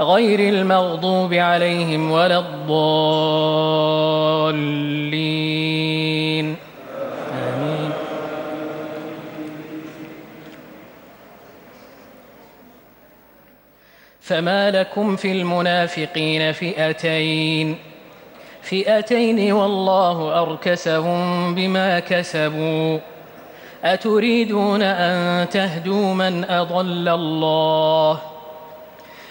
غير المغضوب عليهم ولا الضالين. آمين. فما لكم في المنافقين فئتين. فئتين والله أركسهم بما كسبوا. أتريدون أن تهدوا من أضل الله ؟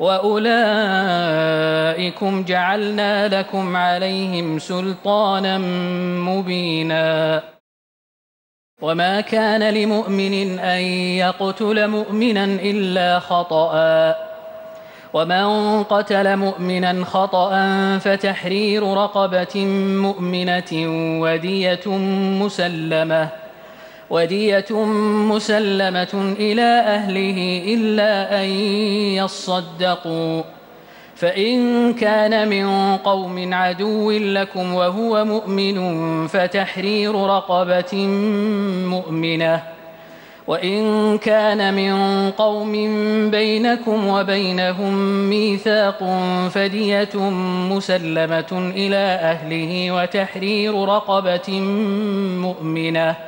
واولئكم جعلنا لكم عليهم سلطانا مبينا. وما كان لمؤمن ان يقتل مؤمنا الا خطأ. ومن قتل مؤمنا خطأ فتحرير رقبة مؤمنة ودية مسلمة. ودية مسلمة إلى أهله إلا أن يصدقوا. فإن كان من قوم عدو لكم وهو مؤمن فتحرير رقبة مؤمنة. وإن كان من قوم بينكم وبينهم ميثاق فدية مسلمة إلى أهله وتحرير رقبة مؤمنة.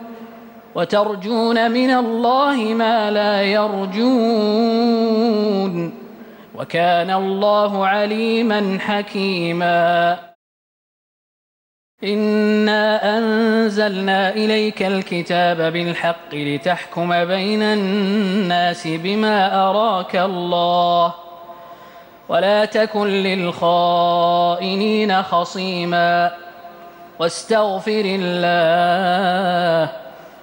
وترجون من الله ما لا يرجون وكان الله عليما حكيما. إنا أنزلنا إليك الكتاب بالحق لتحكم بين الناس بما أراك الله ولا تكن للخائنين خصيما. واستغفر الله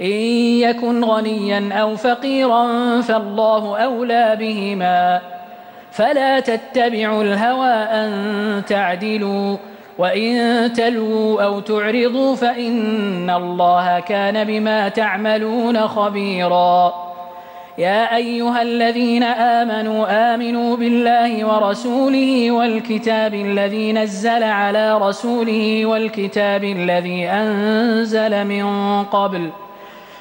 إن يكن غنيا أو فقيرا فالله أولى بهما. فلا تتبعوا الهوى أن تعدلوا وإن تلووا أو تعرضوا فإن الله كان بما تعملون خبيراً. يا أيها الذين آمنوا آمنوا بالله ورسوله والكتاب الذي نزل على رسوله والكتاب الذي أنزل من قبل.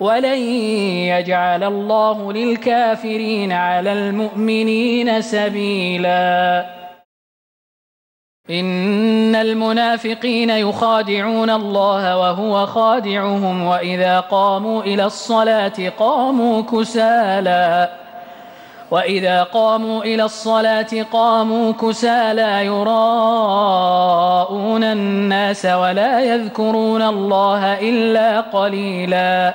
ولن يجعل الله للكافرين على المؤمنين سبيلا. إن المنافقين يخادعون الله وهو خادعهم وإذا قاموا إلى الصلاة قاموا كسالا. وإذا قاموا إلى الصلاة قاموا كسالى يراءون الناس ولا يذكرون الله إلا قليلا.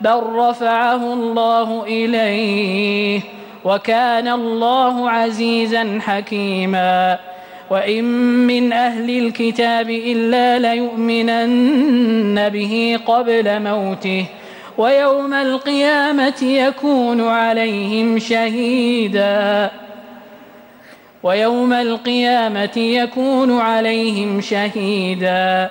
بل رفعه الله إليه وكان الله عزيزا حكيما وإن من أهل الكتاب إلا ليؤمنن به قبل موته ويوم القيامة يكون عليهم شهيداً ويوم القيامة يكون عليهم شهيدا